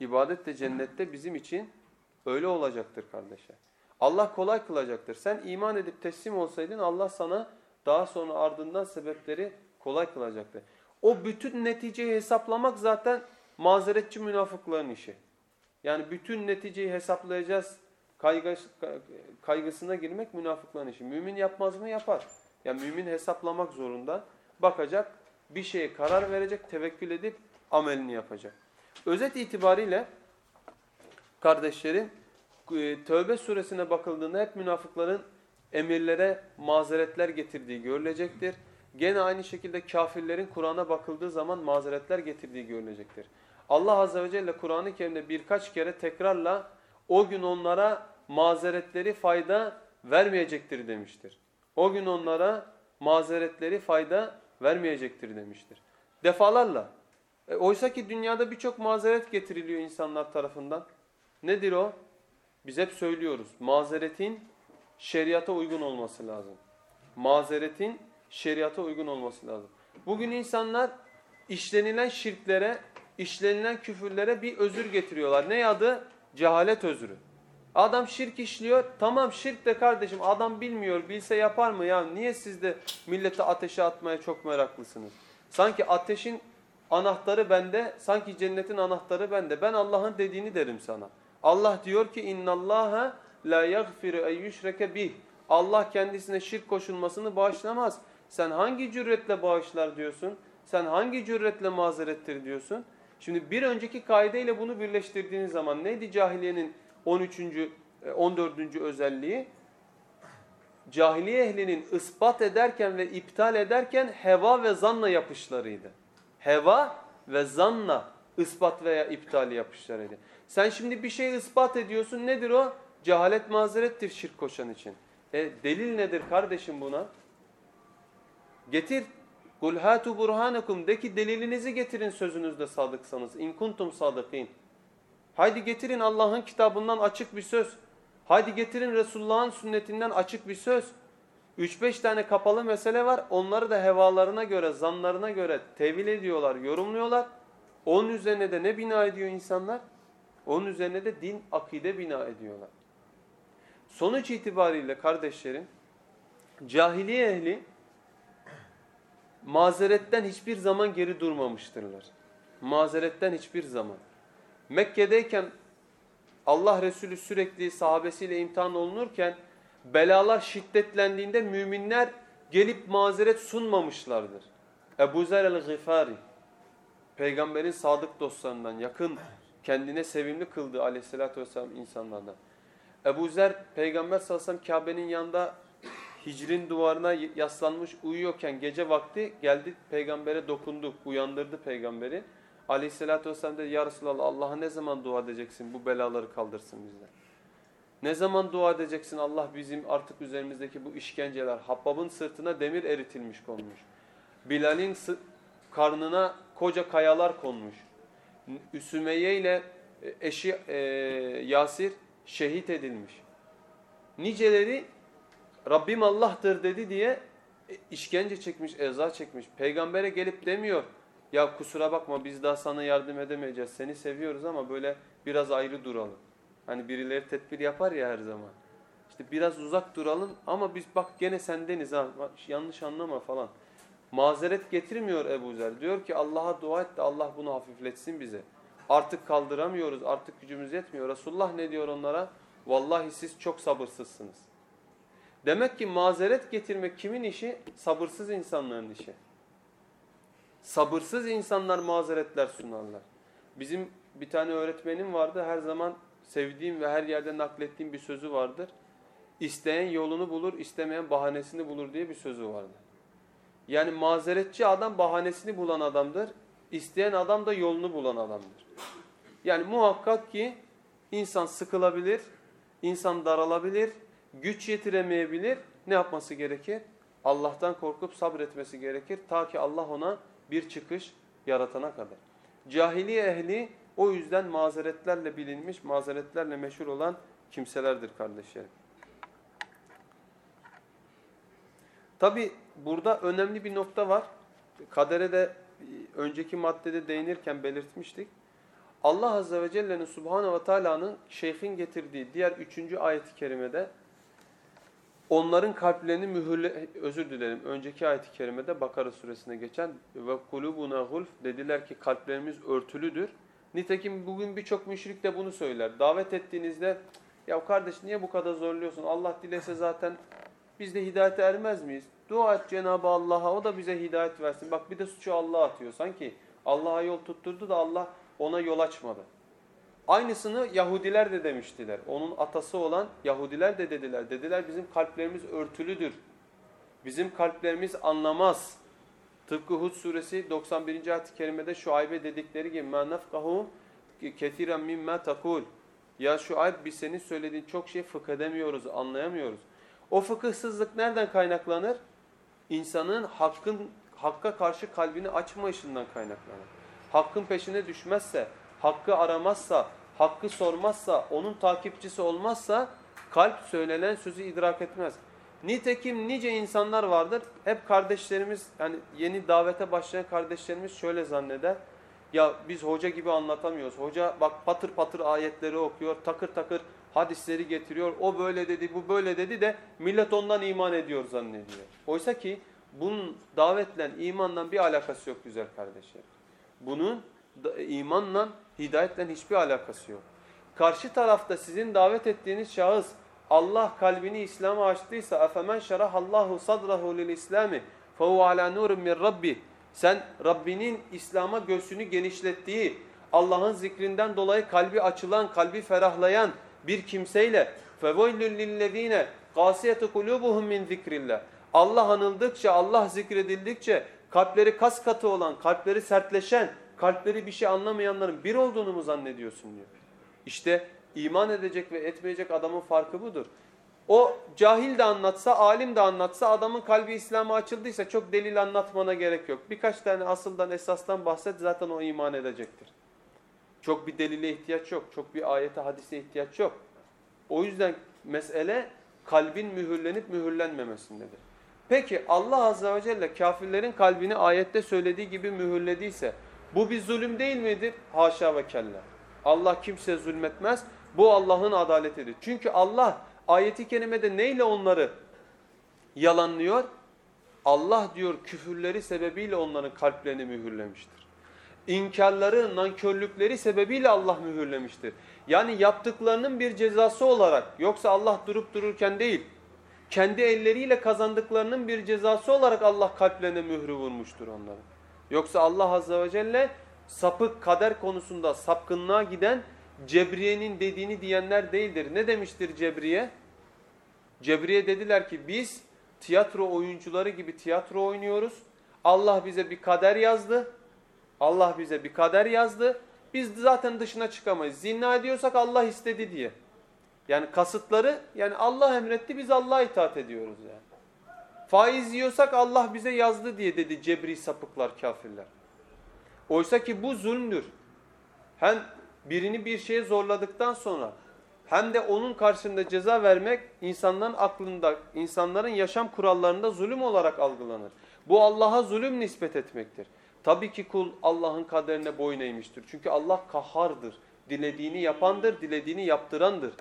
İbadet de cennette bizim için öyle olacaktır kardeşler. Allah kolay kılacaktır. Sen iman edip teslim olsaydın Allah sana daha sonra ardından sebepleri kolay kılacaktır. O bütün neticeyi hesaplamak zaten mazeretçi münafıkların işi. Yani bütün neticeyi hesaplayacağız kaygısına girmek münafıkların işi. Mümin yapmaz mı? Yapar. Yani mümin hesaplamak zorunda. Bakacak, bir şeye karar verecek, tevekkül edip amelini yapacak. Özet itibariyle kardeşlerim e, Tövbe suresine bakıldığında hep münafıkların emirlere mazeretler getirdiği görülecektir. Gene aynı şekilde kafirlerin Kur'an'a bakıldığı zaman mazeretler getirdiği görülecektir. Allah Azze ve Celle Kur'an-ı Kerim'de birkaç kere tekrarla o gün onlara mazeretleri fayda vermeyecektir demiştir. O gün onlara mazeretleri fayda vermeyecektir demiştir. Defalarla. E, oysa ki dünyada birçok mazeret getiriliyor insanlar tarafından. Nedir o? Biz hep söylüyoruz. Mazeretin şeriata uygun olması lazım. Mazeretin şeriata uygun olması lazım. Bugün insanlar işlenilen şirklere, işlenilen küfürlere bir özür getiriyorlar. Ne adı? Cehalet özrü. Adam şirk işliyor. Tamam şirk de kardeşim adam bilmiyor. Bilse yapar mı ya? Niye siz de millete ateşe atmaya çok meraklısınız? Sanki ateşin anahtarı bende, sanki cennetin anahtarı bende. Ben Allah'ın dediğini derim sana. Allah diyor ki innallaha la yaghfiru en yushrake bih. Allah kendisine şirk koşulmasını bağışlamaz. Sen hangi cüretle bağışlar diyorsun? Sen hangi cüretle mazerettir diyorsun? Şimdi bir önceki kaideyle bunu birleştirdiğiniz zaman neydi cahiliyenin 13. 14. E, özelliği? Cahiliye ehlinin ispat ederken ve iptal ederken heva ve zanla yapışlarıydı. Heva ve zanla ispat veya iptali yapışlarıydı. Sen şimdi bir şey ispat ediyorsun. Nedir o? Cehalet mazerettir şirk koşan için. E, delil nedir kardeşim buna? Getir. Kul hatu burhanakum de ki delilinizi getirin sözünüzde sadıksanız. İn kuntum sadıkin. Haydi getirin Allah'ın kitabından açık bir söz. Haydi getirin Resulullah'ın sünnetinden açık bir söz. 3-5 tane kapalı mesele var. Onları da hevalarına göre, zanlarına göre tevil ediyorlar, yorumluyorlar. Onun üzerine de ne bina ediyor insanlar? Onun üzerine de din, akide bina ediyorlar. Sonuç itibariyle kardeşlerim, cahiliye ehli mazeretten hiçbir zaman geri durmamıştırlar. Mazeretten hiçbir zaman. Mekke'deyken Allah Resulü sürekli sahabesiyle imtihan olunurken belalar şiddetlendiğinde müminler gelip mazeret sunmamışlardır. Ebu Zer el-Gıfari peygamberin sadık dostlarından yakın kendine sevimli kıldığı aleyhissalatü vesselam insanlardan. Ebu Zer peygamber sallallahu aleyhi ve sellem Kabe'nin yanında hicrin duvarına yaslanmış uyuyorken gece vakti geldi peygambere dokundu, uyandırdı peygamberi. Aleyhissalatü vesselam dedi ya Resulallah Allah'a ne zaman dua edeceksin bu belaları kaldırsın bizden. Ne zaman dua edeceksin Allah bizim artık üzerimizdeki bu işkenceler, Habbab'ın sırtına demir eritilmiş konmuş. Bilal'in karnına koca kayalar konmuş. Üsümeyye ile e, eşi e, Yasir şehit edilmiş. Niceleri Rabbim Allah'tır dedi diye işkence çekmiş, eza çekmiş. Peygambere gelip demiyor ya kusura bakma biz daha sana yardım edemeyeceğiz. Seni seviyoruz ama böyle biraz ayrı duralım. Hani birileri tedbir yapar ya her zaman. İşte biraz uzak duralım ama biz bak gene sendeniz ha yanlış anlama falan. Mazeret getirmiyor Ebu Zer. Diyor ki Allah'a dua et de Allah bunu hafifletsin bize. Artık kaldıramıyoruz, artık gücümüz yetmiyor. Resulullah ne diyor onlara? Vallahi siz çok sabırsızsınız. Demek ki mazeret getirmek kimin işi? Sabırsız insanların işi. Sabırsız insanlar mazeretler sunarlar. Bizim bir tane öğretmenim vardı. Her zaman sevdiğim ve her yerde naklettiğim bir sözü vardır. İsteyen yolunu bulur, istemeyen bahanesini bulur diye bir sözü vardı. Yani mazeretçi adam bahanesini bulan adamdır. İsteyen adam da yolunu bulan adamdır. Yani muhakkak ki insan sıkılabilir, insan daralabilir, güç yetiremeyebilir. Ne yapması gerekir? Allah'tan korkup sabretmesi gerekir. Ta ki Allah ona bir çıkış yaratana kadar. Cahiliye ehli o yüzden mazeretlerle bilinmiş, mazeretlerle meşhur olan kimselerdir kardeşlerim. Tabi burada önemli bir nokta var. Kadere de önceki maddede değinirken belirtmiştik. Allah Azze ve Celle'nin Subhanahu ve Taala'nın şeyhin getirdiği diğer üçüncü ayet-i kerimede onların kalplerini mühürle özür dilerim. Önceki ayet-i kerimede Bakara suresine geçen ve kulubuna gulf dediler ki kalplerimiz örtülüdür. Nitekim bugün birçok müşrik de bunu söyler. Davet ettiğinizde ya kardeş niye bu kadar zorluyorsun? Allah dilese zaten biz de hidayete ermez miyiz? Dua et Cenab-ı Allah'a o da bize hidayet versin. Bak bir de suçu Allah atıyor. Sanki Allah'a yol tutturdu da Allah ona yol açmadı. Aynısını Yahudiler de demiştiler. Onun atası olan Yahudiler de dediler. Dediler bizim kalplerimiz örtülüdür. Bizim kalplerimiz anlamaz. Tıpkı Hud suresi 91. ayet-i kerimede Şuayb'e dedikleri gibi مَا نَفْقَهُ كَثِيرًا مِمَّا تَقُولُ Ya Şuayb biz senin söylediğin çok şey fıkh edemiyoruz, anlayamıyoruz. O fıkıhsızlık nereden kaynaklanır? İnsanın hakkın hakka karşı kalbini açmayışından kaynaklanır. Hakkın peşine düşmezse, hakkı aramazsa, hakkı sormazsa, onun takipçisi olmazsa kalp söylenen sözü idrak etmez. Nitekim nice insanlar vardır. Hep kardeşlerimiz yani yeni davete başlayan kardeşlerimiz şöyle zanneder. Ya biz hoca gibi anlatamıyoruz. Hoca bak patır patır ayetleri okuyor, takır takır hadisleri getiriyor. O böyle dedi, bu böyle dedi de millet ondan iman ediyor zannediyor. Oysa ki bunun davetle, imanla bir alakası yok güzel kardeşler. Bunun imanla, hidayetle hiçbir alakası yok. karşı tarafta sizin davet ettiğiniz şahıs Allah kalbini İslam'a açtıysa efemen şerahallahu sadrahu lil İslami fehu ala nurun min rabbi sen Rabbinin İslam'a göğsünü genişlettiği Allah'ın zikrinden dolayı kalbi açılan, kalbi ferahlayan bir kimseyle feveylül lillezine qasiyatu kulubuhum min zikrillah Allah anıldıkça, Allah zikredildikçe kalpleri kas katı olan, kalpleri sertleşen, kalpleri bir şey anlamayanların bir olduğunu mu zannediyorsun diyor. İşte iman edecek ve etmeyecek adamın farkı budur. O cahil de anlatsa, alim de anlatsa, adamın kalbi İslam'a açıldıysa çok delil anlatmana gerek yok. Birkaç tane asıldan, esasdan bahset zaten o iman edecektir. Çok bir delile ihtiyaç yok. Çok bir ayete, hadise ihtiyaç yok. O yüzden mesele kalbin mühürlenip mühürlenmemesindedir. Peki Allah Azze ve Celle kafirlerin kalbini ayette söylediği gibi mühürlediyse bu bir zulüm değil midir? Haşa ve kella. Allah kimse zulmetmez. Bu Allah'ın adaletidir. Çünkü Allah ayeti kerimede neyle onları yalanlıyor? Allah diyor küfürleri sebebiyle onların kalplerini mühürlemiştir. İnkarları, nankörlükleri sebebiyle Allah mühürlemiştir. Yani yaptıklarının bir cezası olarak yoksa Allah durup dururken değil kendi elleriyle kazandıklarının bir cezası olarak Allah kalplerine mührü vurmuştur onların. Yoksa Allah Azze ve Celle sapık kader konusunda sapkınlığa giden Cebriye'nin dediğini diyenler değildir. Ne demiştir Cebriye? Cebriye dediler ki biz tiyatro oyuncuları gibi tiyatro oynuyoruz. Allah bize bir kader yazdı. Allah bize bir kader yazdı. Biz zaten dışına çıkamayız. Zinna ediyorsak Allah istedi diye. Yani kasıtları yani Allah emretti biz Allah'a itaat ediyoruz yani. Faiz yiyorsak Allah bize yazdı diye dedi cebri sapıklar kafirler. Oysa ki bu zulmdür. Hem birini bir şeye zorladıktan sonra hem de onun karşında ceza vermek insanların aklında, insanların yaşam kurallarında zulüm olarak algılanır. Bu Allah'a zulüm nispet etmektir. Tabii ki kul Allah'ın kaderine boyun eğmiştir. Çünkü Allah kahardır. Dilediğini yapandır, dilediğini yaptırandır.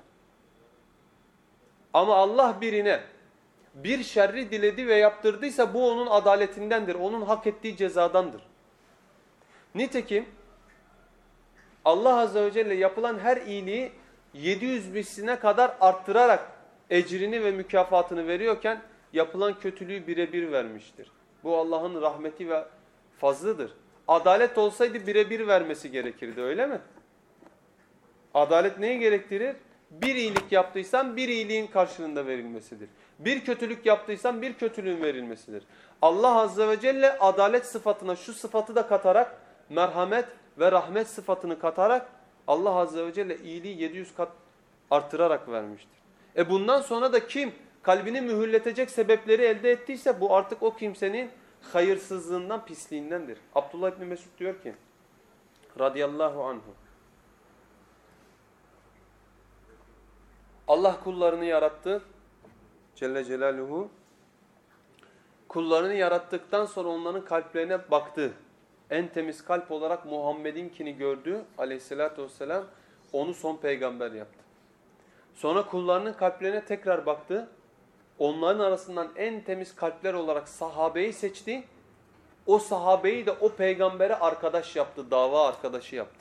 Ama Allah birine bir şerri diledi ve yaptırdıysa bu onun adaletindendir. Onun hak ettiği cezadandır. Nitekim Allah Azze ve Celle yapılan her iyiliği 700 misline kadar arttırarak ecrini ve mükafatını veriyorken yapılan kötülüğü birebir vermiştir. Bu Allah'ın rahmeti ve fazlıdır. Adalet olsaydı birebir vermesi gerekirdi öyle mi? Adalet neyi gerektirir? Bir iyilik yaptıysan bir iyiliğin karşılığında verilmesidir. Bir kötülük yaptıysan bir kötülüğün verilmesidir. Allah Azze ve Celle adalet sıfatına şu sıfatı da katarak merhamet ve rahmet sıfatını katarak Allah Azze ve Celle iyiliği 700 kat artırarak vermiştir. E bundan sonra da kim kalbini mühürletecek sebepleri elde ettiyse bu artık o kimsenin hayırsızlığından, pisliğindendir. Abdullah İbni Mesud diyor ki radıyallahu anhu Allah kullarını yarattı Celle Celaluhu kullarını yarattıktan sonra onların kalplerine baktı. En temiz kalp olarak Muhammed'inkini gördü aleyhissalatü vesselam onu son peygamber yaptı. Sonra kullarının kalplerine tekrar baktı. Onların arasından en temiz kalpler olarak sahabeyi seçti. O sahabeyi de o peygambere arkadaş yaptı, dava arkadaşı yaptı.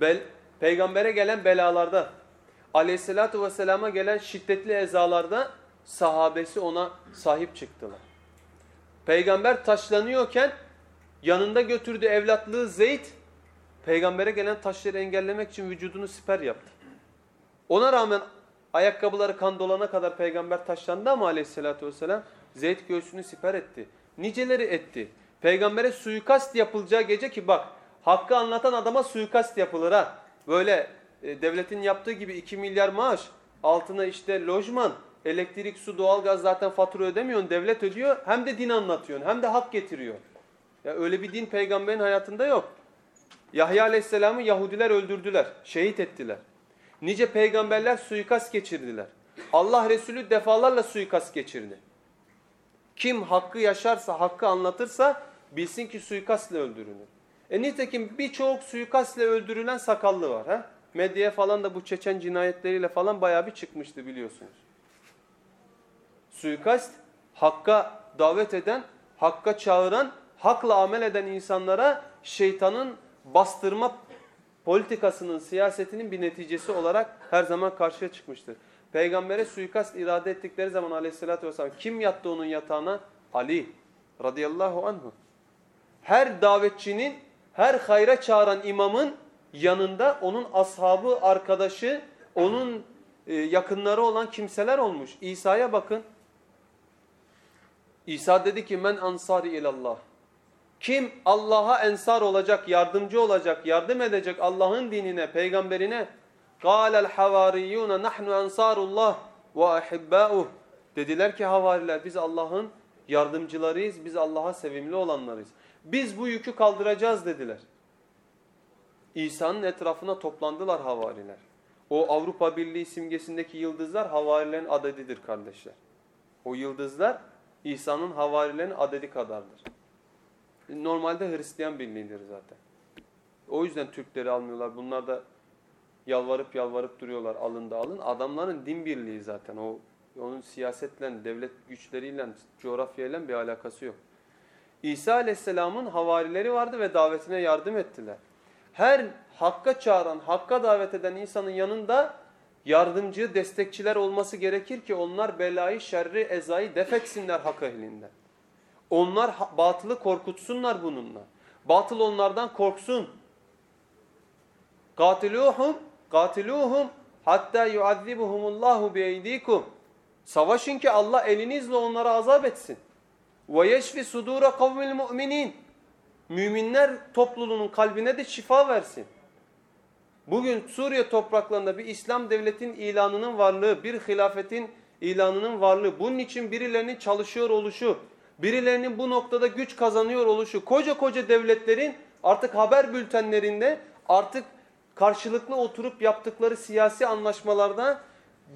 Bel, peygambere gelen belalarda, aleyhissalatü vesselama gelen şiddetli ezalarda sahabesi ona sahip çıktılar. Peygamber taşlanıyorken yanında götürdüğü evlatlığı Zeyd, peygambere gelen taşları engellemek için vücudunu siper yaptı. Ona rağmen ayakkabıları kan dolana kadar peygamber taşlandı ama aleyhissalatü vesselam Zeyd göğsünü siper etti. Niceleri etti. Peygambere suikast yapılacağı gece ki bak hakkı anlatan adama suikast yapılır ha. Böyle e, devletin yaptığı gibi 2 milyar maaş altına işte lojman, elektrik, su, doğalgaz zaten fatura ödemiyorsun devlet ödüyor. Hem de din anlatıyorsun hem de hak getiriyor. Ya öyle bir din peygamberin hayatında yok. Yahya aleyhisselamı Yahudiler öldürdüler, şehit ettiler. Nice peygamberler suikast geçirdiler. Allah Resulü defalarla suikast geçirdi. Kim hakkı yaşarsa, hakkı anlatırsa bilsin ki suikastla öldürülür. E nitekim birçok suikastla öldürülen sakallı var. ha? Medyaya falan da bu Çeçen cinayetleriyle falan bayağı bir çıkmıştı biliyorsunuz. Suikast, hakka davet eden, hakka çağıran, hakla amel eden insanlara şeytanın bastırma politikasının, siyasetinin bir neticesi olarak her zaman karşıya çıkmıştır. Peygambere suikast irade ettikleri zaman aleyhissalatü vesselam kim yattı onun yatağına? Ali radıyallahu anhu. Her davetçinin, her hayra çağıran imamın yanında onun ashabı, arkadaşı, onun e, yakınları olan kimseler olmuş. İsa'ya bakın. İsa dedi ki men ansari ilallah. Kim Allah'a ensar olacak, yardımcı olacak, yardım edecek Allah'ın dinine, peygamberine? قَالَ الْحَوَارِيُّونَ نَحْنُ أَنْصَارُ اللّٰهِ وَأَحِبَّاؤُهُ Dediler ki havariler biz Allah'ın yardımcılarıyız, biz Allah'a sevimli olanlarıyız. Biz bu yükü kaldıracağız dediler. İsa'nın etrafına toplandılar havariler. O Avrupa Birliği simgesindeki yıldızlar havarilerin adedidir kardeşler. O yıldızlar İsa'nın havarilerin adedi kadardır. Normalde Hristiyan birliğidir zaten. O yüzden Türkleri almıyorlar. Bunlar da yalvarıp yalvarıp duruyorlar alın da alın. Adamların din birliği zaten. O onun siyasetle, devlet güçleriyle, coğrafyayla bir alakası yok. İsa Aleyhisselam'ın havarileri vardı ve davetine yardım ettiler. Her hakka çağıran, hakka davet eden insanın yanında yardımcı, destekçiler olması gerekir ki onlar belayı, şerri, ezayı defetsinler hak ehlinden. Onlar batılı korkutsunlar bununla. Batıl onlardan korksun. Katiluhum, katiluhum hatta yuazzibuhumullahu biyeydikum. Savaşın ki Allah elinizle onlara azap etsin. Ve yeşfi sudura kavmil mu'minin. Müminler topluluğunun kalbine de şifa versin. Bugün Suriye topraklarında bir İslam devletin ilanının varlığı, bir hilafetin ilanının varlığı, bunun için birilerinin çalışıyor oluşu, birilerinin bu noktada güç kazanıyor oluşu, koca koca devletlerin artık haber bültenlerinde artık karşılıklı oturup yaptıkları siyasi anlaşmalarda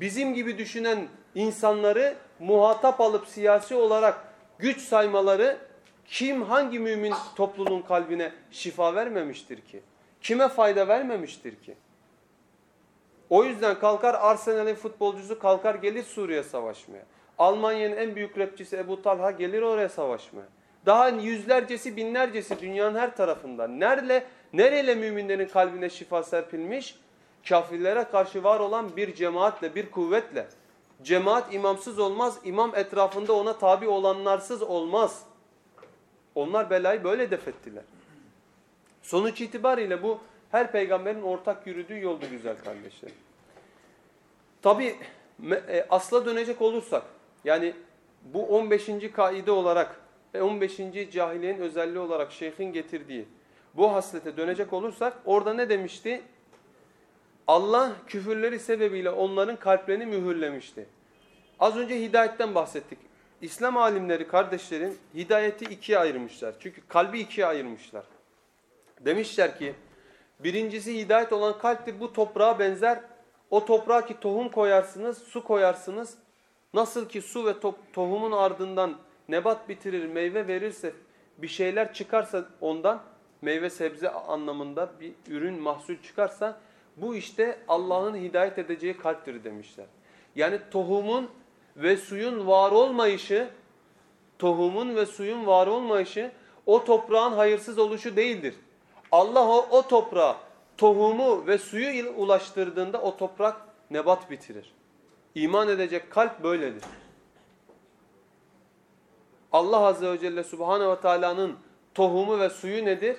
bizim gibi düşünen insanları muhatap alıp siyasi olarak güç saymaları kim hangi mümin topluluğun kalbine şifa vermemiştir ki? Kime fayda vermemiştir ki? O yüzden kalkar Arsenal'in futbolcusu kalkar gelir Suriye savaşmaya. Almanya'nın en büyük rapçisi Ebu Talha gelir oraya savaşmaya. Daha yüzlercesi binlercesi dünyanın her tarafından. Nerede, nereyle müminlerin kalbine şifa serpilmiş? Kafirlere karşı var olan bir cemaatle, bir kuvvetle. Cemaat imamsız olmaz, imam etrafında ona tabi olanlarsız olmaz. Onlar belayı böyle defettiler. Sonuç itibariyle bu her peygamberin ortak yürüdüğü yoldu güzel kardeşlerim. Tabi e, asla dönecek olursak yani bu 15. kaide olarak ve 15. cahiliyenin özelliği olarak şeyhin getirdiği bu haslete dönecek olursak orada ne demişti? Allah küfürleri sebebiyle onların kalplerini mühürlemişti. Az önce hidayetten bahsettik. İslam alimleri kardeşlerim hidayeti ikiye ayırmışlar. Çünkü kalbi ikiye ayırmışlar. Demişler ki birincisi hidayet olan kalptir. Bu toprağa benzer. O toprağa ki tohum koyarsınız, su koyarsınız. Nasıl ki su ve to tohumun ardından nebat bitirir, meyve verirse bir şeyler çıkarsa ondan meyve sebze anlamında bir ürün mahsul çıkarsa bu işte Allah'ın hidayet edeceği kalptir demişler. Yani tohumun ve suyun var olmayışı, tohumun ve suyun var olmayışı o toprağın hayırsız oluşu değildir. Allah o, o toprağa tohumu ve suyu ulaştırdığında o toprak nebat bitirir. İman edecek kalp böyledir. Allah Azze ve Celle Subhanahu ve Teala'nın tohumu ve suyu nedir?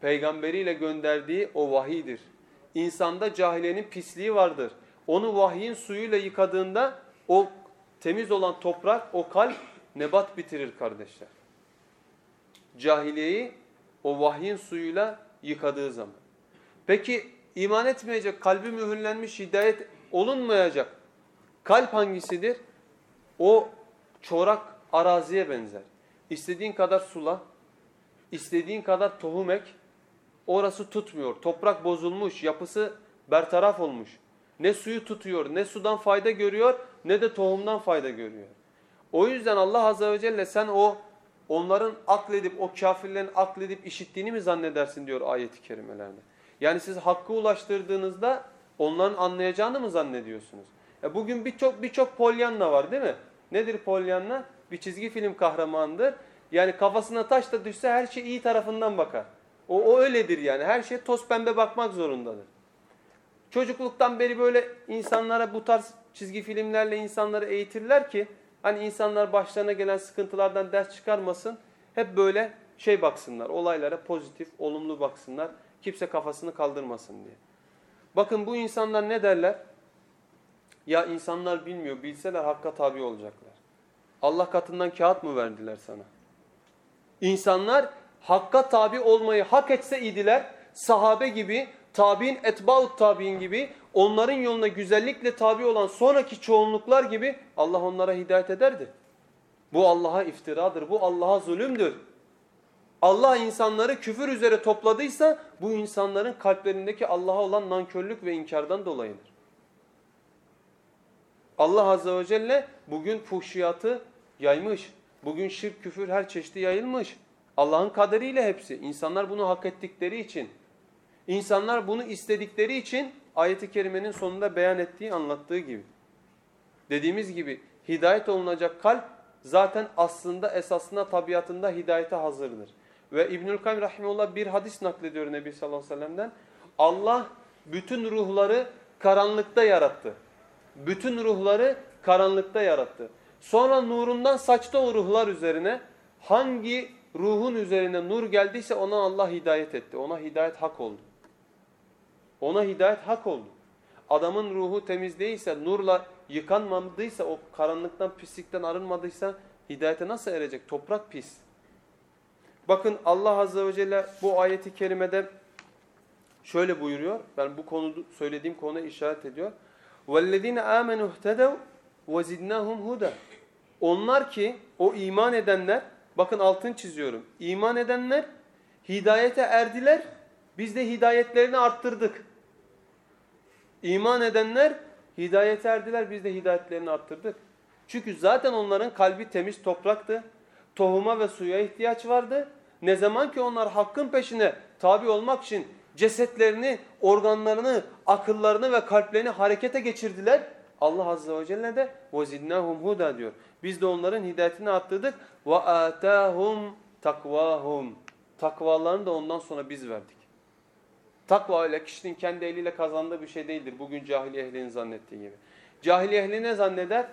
Peygamberiyle gönderdiği o vahidir. İnsanda cahiliyenin pisliği vardır. Onu vahyin suyuyla yıkadığında o temiz olan toprak, o kalp nebat bitirir kardeşler. Cahiliyeyi o vahyin suyuyla yıkadığı zaman. Peki iman etmeyecek, kalbi mühürlenmiş, hidayet olunmayacak kalp hangisidir? O çorak araziye benzer. İstediğin kadar sula, istediğin kadar tohum ek, orası tutmuyor. Toprak bozulmuş, yapısı bertaraf olmuş. Ne suyu tutuyor, ne sudan fayda görüyor, ne de tohumdan fayda görüyor. O yüzden Allah Azze ve Celle sen o onların akledip, o kafirlerin akledip işittiğini mi zannedersin diyor ayeti kerimelerde. Yani siz hakkı ulaştırdığınızda onların anlayacağını mı zannediyorsunuz? E bugün birçok birçok polyanna var değil mi? Nedir polyanna? Bir çizgi film kahramanıdır. Yani kafasına taş da düşse her şey iyi tarafından bakar. O, o öyledir yani. Her şey toz pembe bakmak zorundadır. Çocukluktan beri böyle insanlara bu tarz çizgi filmlerle insanları eğitirler ki hani insanlar başlarına gelen sıkıntılardan ders çıkarmasın. Hep böyle şey baksınlar, olaylara pozitif, olumlu baksınlar. Kimse kafasını kaldırmasın diye. Bakın bu insanlar ne derler? Ya insanlar bilmiyor, bilseler hakka tabi olacaklar. Allah katından kağıt mı verdiler sana? İnsanlar hakka tabi olmayı hak etse sahabe gibi, tabi'in etbaut tabi'in gibi, onların yoluna güzellikle tabi olan sonraki çoğunluklar gibi Allah onlara hidayet ederdi. Bu Allah'a iftiradır, bu Allah'a zulümdür. Allah insanları küfür üzere topladıysa bu insanların kalplerindeki Allah'a olan nankörlük ve inkardan dolayıdır. Allah Azze ve Celle bugün fuhşiyatı yaymış. Bugün şirk, küfür her çeşidi yayılmış. Allah'ın kaderiyle hepsi. İnsanlar bunu hak ettikleri için, insanlar bunu istedikleri için ayeti kerimenin sonunda beyan ettiği, anlattığı gibi. Dediğimiz gibi hidayet olunacak kalp zaten aslında esasında tabiatında hidayete hazırdır. Ve İbnül Kayyum Rahimullah bir hadis naklediyor Nebi sallallahu aleyhi ve sellem'den. Allah bütün ruhları karanlıkta yarattı. Bütün ruhları karanlıkta yarattı. Sonra nurundan saçtı o ruhlar üzerine. Hangi ruhun üzerine nur geldiyse ona Allah hidayet etti. Ona hidayet hak oldu. Ona hidayet hak oldu. Adamın ruhu temiz değilse, nurla yıkanmadıysa, o karanlıktan, pislikten arınmadıysa hidayete nasıl erecek? Toprak pis. Bakın Allah Azze ve Celle bu ayeti kerimede şöyle buyuruyor. Ben bu konu söylediğim konuya işaret ediyor. وَالَّذ۪ينَ آمَنُوا اهْتَدَوْا وَزِدْنَاهُمْ هُدًا Onlar ki o iman edenler, bakın altın çiziyorum. İman edenler hidayete erdiler, biz de hidayetlerini arttırdık. İman edenler hidayete erdiler, biz de hidayetlerini arttırdık. Çünkü zaten onların kalbi temiz topraktı. Tohuma ve suya ihtiyaç vardı. Ne zaman ki onlar hakkın peşine tabi olmak için cesetlerini, organlarını, akıllarını ve kalplerini harekete geçirdiler. Allah Azze ve Celle de وَزِدْنَاهُمْ huda diyor. Biz de onların hidayetini arttırdık. وَآتَاهُمْ takvahum. Takvalarını da ondan sonra biz verdik. Takva öyle kişinin kendi eliyle kazandığı bir şey değildir. Bugün cahiliye ehlinin zannettiği gibi. Cahiliye ehli ne zanneder?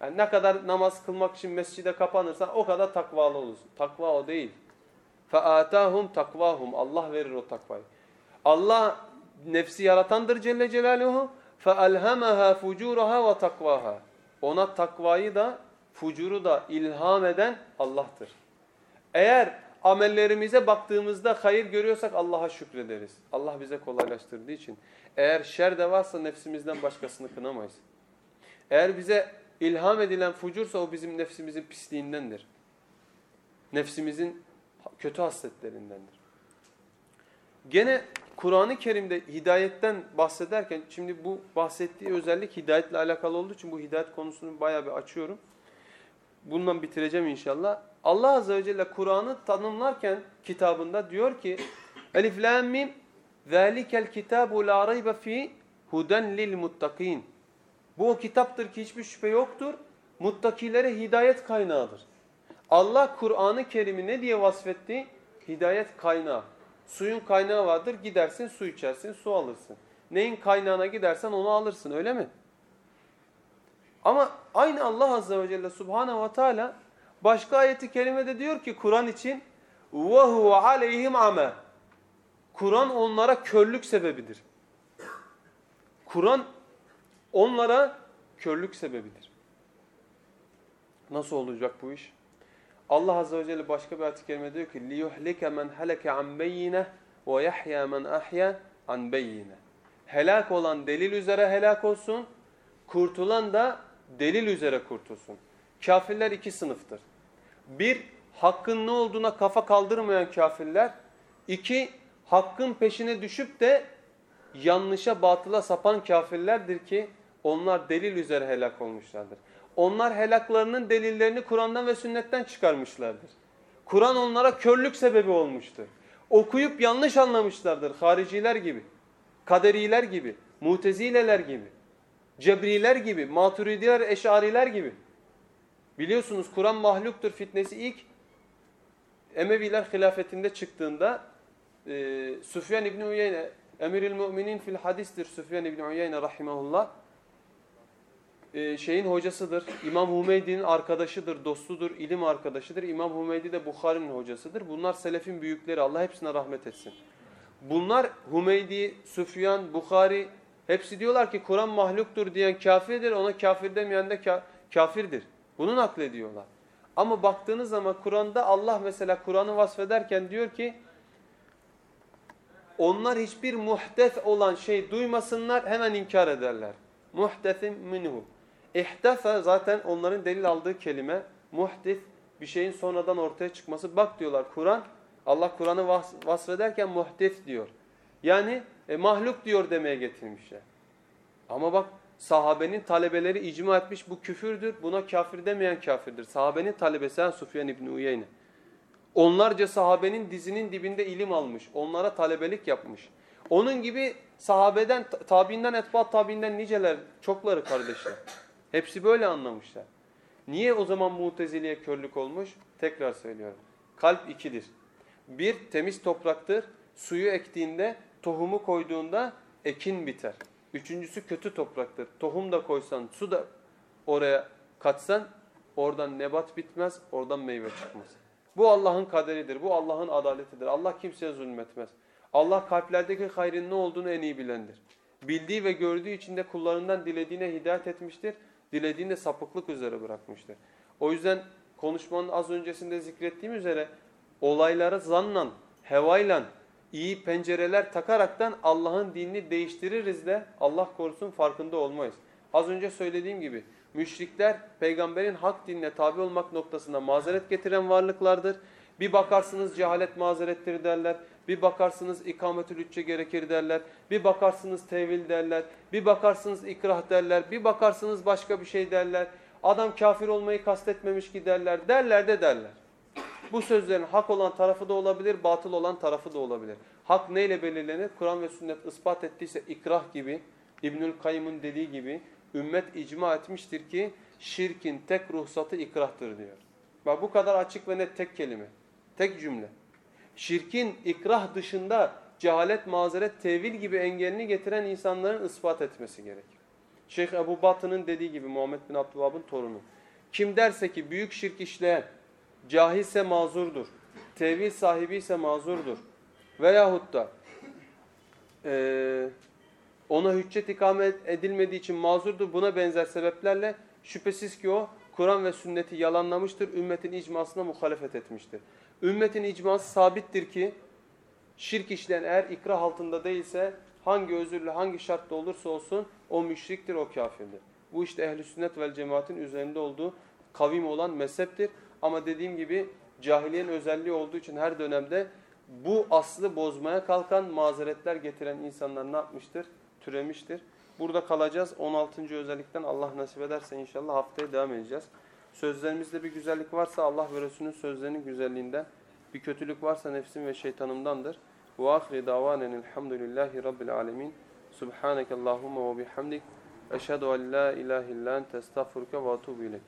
Yani ne kadar namaz kılmak için mescide kapanırsan o kadar takvalı olursun. Takva o değil. فَاَتَاهُمْ takvahum. Allah verir o takvayı. Allah nefsi yaratandır Celle Celaluhu. فَاَلْهَمَهَا فُجُورَهَا وَتَقْوَاهَا Ona takvayı da, fucuru da ilham eden Allah'tır. Eğer amellerimize baktığımızda hayır görüyorsak Allah'a şükrederiz. Allah bize kolaylaştırdığı için. Eğer şer de varsa nefsimizden başkasını kınamayız. Eğer bize ilham edilen fucursa o bizim nefsimizin pisliğindendir. Nefsimizin kötü hasletlerindendir. Gene Kur'an-ı Kerim'de hidayetten bahsederken şimdi bu bahsettiği özellik hidayetle alakalı olduğu için bu hidayet konusunu bayağı bir açıyorum. Bundan bitireceğim inşallah. Allah Azze ve Celle Kur'an'ı tanımlarken kitabında diyor ki Elif Lam Mim kitabu la raybe fi huden lil muttakin. Bu o kitaptır ki hiçbir şüphe yoktur. Muttakilere hidayet kaynağıdır. Allah Kur'an-ı Kerim'i ne diye vasfetti? Hidayet kaynağı. Suyun kaynağı vardır. Gidersin su içersin, su alırsın. Neyin kaynağına gidersen onu alırsın öyle mi? Ama aynı Allah Azze ve Celle Subhanahu ve Teala başka ayeti kerimede diyor ki Kur'an için وَهُوَ عَلَيْهِمْ عَمَى Kur'an onlara körlük sebebidir. Kur'an onlara körlük sebebidir. Nasıl olacak bu iş? Allah Azze ve Celle başka bir ayet-i kerime diyor ki لِيُحْلِكَ مَنْ هَلَكَ عَنْ بَيِّنَهِ وَيَحْيَا مَنْ أَحْيَا عَنْ بَيِّنَهِ Helak olan delil üzere helak olsun, kurtulan da delil üzere kurtulsun. Kafirler iki sınıftır. Bir, hakkın ne olduğuna kafa kaldırmayan kafirler. İki, hakkın peşine düşüp de yanlışa batıla sapan kafirlerdir ki onlar delil üzere helak olmuşlardır. Onlar helaklarının delillerini Kur'an'dan ve sünnetten çıkarmışlardır. Kur'an onlara körlük sebebi olmuştur. Okuyup yanlış anlamışlardır hariciler gibi, kaderiler gibi, mutezileler gibi, cebriler gibi, maturidiler, eşariler gibi. Biliyorsunuz Kur'an mahluktur fitnesi ilk Emeviler hilafetinde çıktığında e, Süfyan İbni Uyeyne, Emiril Müminin fil hadistir Süfyan İbni Uyeyne rahimahullah. E, şeyin hocasıdır. İmam Hümeydi'nin arkadaşıdır, dostudur, ilim arkadaşıdır. İmam Hümeydi de Bukhari'nin hocasıdır. Bunlar selefin büyükleri. Allah hepsine rahmet etsin. Bunlar Hümeydi, Süfyan, Bukhari hepsi diyorlar ki Kur'an mahluktur diyen kafirdir. Ona kafir demeyen de ka kafirdir. Bunu naklediyorlar. Ama baktığınız zaman Kur'an'da Allah mesela Kur'an'ı vasfederken diyor ki onlar hiçbir muhdes olan şey duymasınlar hemen inkar ederler. Muhdesin minhu. İhdefe zaten onların delil aldığı kelime. Muhdis bir şeyin sonradan ortaya çıkması. Bak diyorlar Kur'an Allah Kur'an'ı vas vasfederken muhdis diyor. Yani e, mahluk diyor demeye getirmişler. Ama bak sahabenin talebeleri icma etmiş bu küfürdür. Buna kafir demeyen kafirdir. Sahabenin talebesi yani Sufyan İbni Uyeyne. Onlarca sahabenin dizinin dibinde ilim almış. Onlara talebelik yapmış. Onun gibi sahabeden, tabiinden, etbaat tabiinden niceler, çokları kardeşler. Hepsi böyle anlamışlar. Niye o zaman muteziliye körlük olmuş? Tekrar söylüyorum. Kalp ikidir. Bir, temiz topraktır. Suyu ektiğinde, tohumu koyduğunda ekin biter. Üçüncüsü kötü topraktır. Tohum da koysan, su da oraya katsan oradan nebat bitmez, oradan meyve çıkmaz. Bu Allah'ın kaderidir. Bu Allah'ın adaletidir. Allah kimseye zulmetmez. Allah kalplerdeki hayrın ne olduğunu en iyi bilendir. Bildiği ve gördüğü için de kullarından dilediğine hidayet etmiştir. Dilediğinde sapıklık üzere bırakmıştır. O yüzden konuşmanın az öncesinde zikrettiğim üzere olaylara zannan, hevayla, iyi pencereler takaraktan Allah'ın dinini değiştiririz de Allah korusun farkında olmayız. Az önce söylediğim gibi müşrikler peygamberin hak dinine tabi olmak noktasında mazeret getiren varlıklardır. Bir bakarsınız cehalet mazerettir derler. Bir bakarsınız ikametül hücce gerekir derler. Bir bakarsınız tevil derler. Bir bakarsınız ikrah derler. Bir bakarsınız başka bir şey derler. Adam kafir olmayı kastetmemiş ki derler. Derler de derler. Bu sözlerin hak olan tarafı da olabilir, batıl olan tarafı da olabilir. Hak neyle belirlenir? Kur'an ve sünnet ispat ettiyse ikrah gibi, İbnül Kayyım'ın dediği gibi ümmet icma etmiştir ki şirkin tek ruhsatı ikrahtır diyor. Bak bu kadar açık ve net tek kelime. Tek cümle. Şirkin ikrah dışında cehalet, mazeret, tevil gibi engelini getiren insanların ispat etmesi gerekir. Şeyh Ebu Batı'nın dediği gibi Muhammed bin Abdülvahhab'ın torunu. Kim derse ki büyük şirk işleyen cahilse mazurdur, tevil sahibi ise mazurdur veyahut da e, ona hüccet ikame edilmediği için mazurdur buna benzer sebeplerle şüphesiz ki o Kur'an ve sünneti yalanlamıştır, ümmetin icmasına muhalefet etmiştir. Ümmetin icması sabittir ki şirk işleyen eğer ikrah altında değilse hangi özürle hangi şartla olursa olsun o müşriktir, o kafirdir. Bu işte ehli sünnet vel cemaatin üzerinde olduğu kavim olan mezheptir. Ama dediğim gibi cahiliyenin özelliği olduğu için her dönemde bu aslı bozmaya kalkan mazeretler getiren insanlar ne yapmıştır? Türemiştir. Burada kalacağız. 16. özellikten Allah nasip ederse inşallah haftaya devam edeceğiz. Sözlerimizde bir güzellik varsa Allah ve Resulünün sözlerinin güzelliğinden, bir kötülük varsa nefsim ve şeytanımdandır. Ve ahri davanen elhamdülillahi rabbil alemin. Subhaneke Allahumma ve bihamdik. Eşhedü en la ilahe illa ente estağfurke ve etûbü ileyk.